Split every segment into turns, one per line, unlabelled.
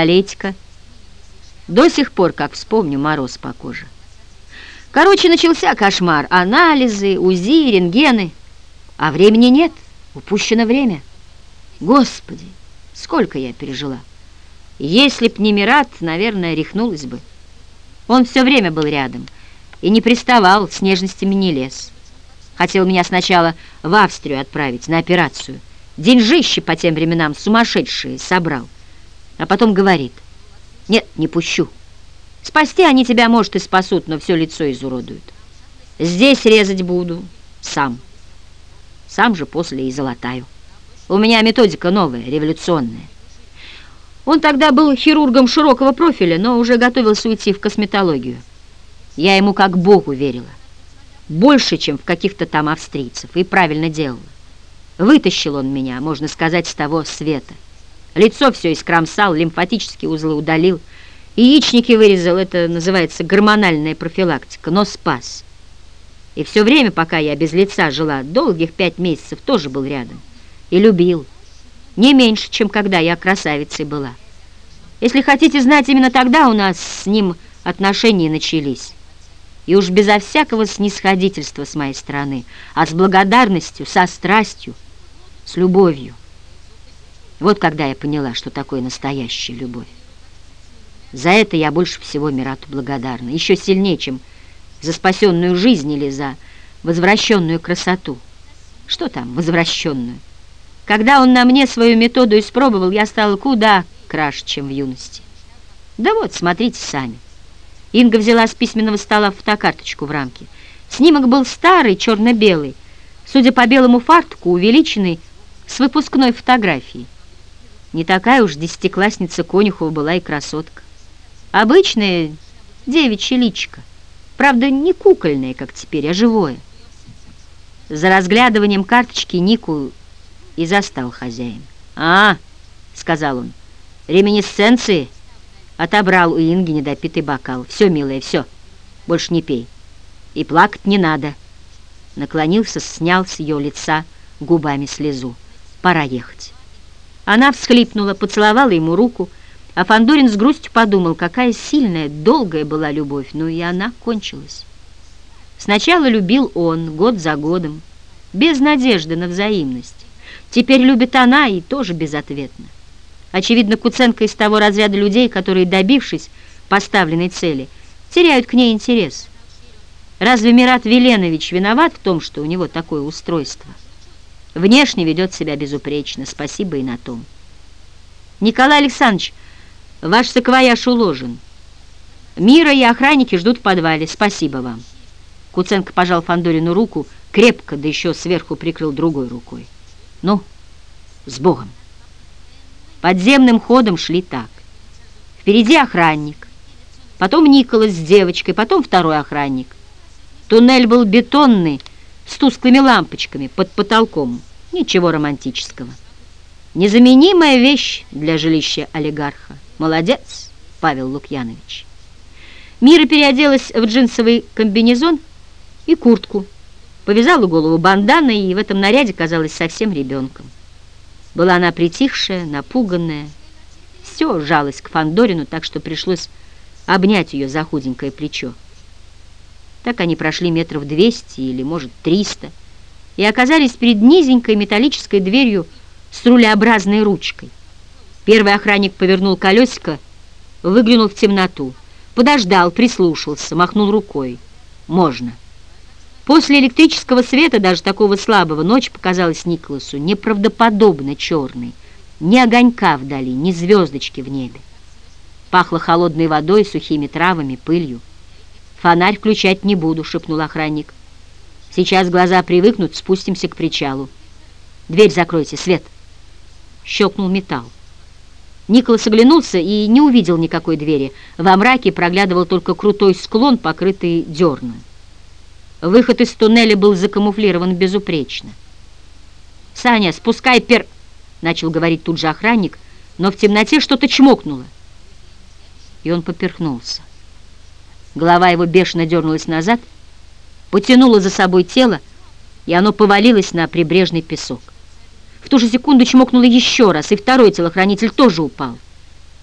столетика. До сих пор, как вспомню, мороз по коже. Короче, начался кошмар. Анализы, УЗИ, рентгены. А времени нет. Упущено время. Господи, сколько я пережила. Если б не Мират, наверное, рехнулась бы. Он все время был рядом и не приставал, с нежностями не лез. Хотел меня сначала в Австрию отправить на операцию. Деньжище по тем временам сумасшедшие собрал. А потом говорит, нет, не пущу. Спасти они тебя, может, и спасут, но все лицо изуродуют. Здесь резать буду сам. Сам же после и золотаю. У меня методика новая, революционная. Он тогда был хирургом широкого профиля, но уже готовился уйти в косметологию. Я ему как богу верила. Больше, чем в каких-то там австрийцев. И правильно делала. Вытащил он меня, можно сказать, с того света. Лицо все искромсал, лимфатические узлы удалил, яичники вырезал, это называется гормональная профилактика, но спас. И все время, пока я без лица жила, долгих пять месяцев тоже был рядом. И любил. Не меньше, чем когда я красавицей была. Если хотите знать, именно тогда у нас с ним отношения начались. И уж безо всякого снисходительства с моей стороны, а с благодарностью, со страстью, с любовью. Вот когда я поняла, что такое настоящая любовь. За это я больше всего Мирату благодарна, еще сильнее, чем за спасенную жизнь или за возвращенную красоту. Что там возвращенную? Когда он на мне свою методу испробовал, я стала куда краше, чем в юности. Да вот, смотрите сами. Инга взяла с письменного стола фотокарточку в рамке. Снимок был старый, черно-белый, судя по белому фартуку, увеличенный с выпускной фотографией. Не такая уж десятиклассница Конюхова была и красотка. Обычная девичья личико. Правда, не кукольное, как теперь, а живое. За разглядыванием карточки Нику и застал хозяин. «А, — сказал он, — реминисценции?» Отобрал у Инги недопитый бокал. «Все, милая, все, больше не пей. И плакать не надо». Наклонился, снял с ее лица губами слезу. «Пора ехать». Она всхлипнула, поцеловала ему руку, а Фандорин с грустью подумал, какая сильная, долгая была любовь, но и она кончилась. Сначала любил он, год за годом, без надежды на взаимность. Теперь любит она и тоже безответно. Очевидно, Куценко из того разряда людей, которые, добившись поставленной цели, теряют к ней интерес. Разве Мират Веленович виноват в том, что у него такое устройство? Внешне ведет себя безупречно, спасибо и на том. Николай Александрович, ваш саквояж уложен. Мира и охранники ждут в подвале, спасибо вам. Куценко пожал Фандорину руку, крепко, да еще сверху прикрыл другой рукой. Ну, с Богом. Подземным ходом шли так. Впереди охранник, потом Николас с девочкой, потом второй охранник. Туннель был бетонный, с тусклыми лампочками под потолком. Ничего романтического. Незаменимая вещь для жилища олигарха. Молодец, Павел Лукьянович. Мира переоделась в джинсовый комбинезон и куртку, повязала голову банданой и в этом наряде казалась совсем ребенком. Была она притихшая, напуганная, все жалость к Фандорину, так что пришлось обнять ее за худенькое плечо. Так они прошли метров двести или, может, триста, и оказались перед низенькой металлической дверью с рулеобразной ручкой. Первый охранник повернул колесико, выглянул в темноту, подождал, прислушался, махнул рукой. «Можно». После электрического света, даже такого слабого, ночь показалась Николасу неправдоподобно черной. Ни огонька вдали, ни звездочки в небе. Пахло холодной водой, сухими травами, пылью. «Фонарь включать не буду», — шепнул охранник. «Сейчас глаза привыкнут, спустимся к причалу. Дверь закройте, свет!» Щелкнул металл. Николас оглянулся и не увидел никакой двери. Во мраке проглядывал только крутой склон, покрытый дерном. Выход из туннеля был закамуфлирован безупречно. «Саня, спускай пер...» — начал говорить тут же охранник, но в темноте что-то чмокнуло. И он поперхнулся. Голова его бешено дернулась назад, потянула за собой тело, и оно повалилось на прибрежный песок. В ту же секунду чмокнуло еще раз, и второй телохранитель тоже упал.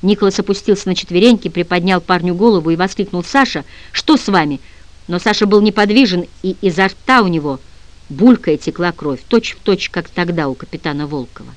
Николас опустился на четвереньки, приподнял парню голову и воскликнул «Саша, что с вами?» Но Саша был неподвижен, и изо рта у него булькая текла кровь, точь в точь, как тогда у капитана Волкова.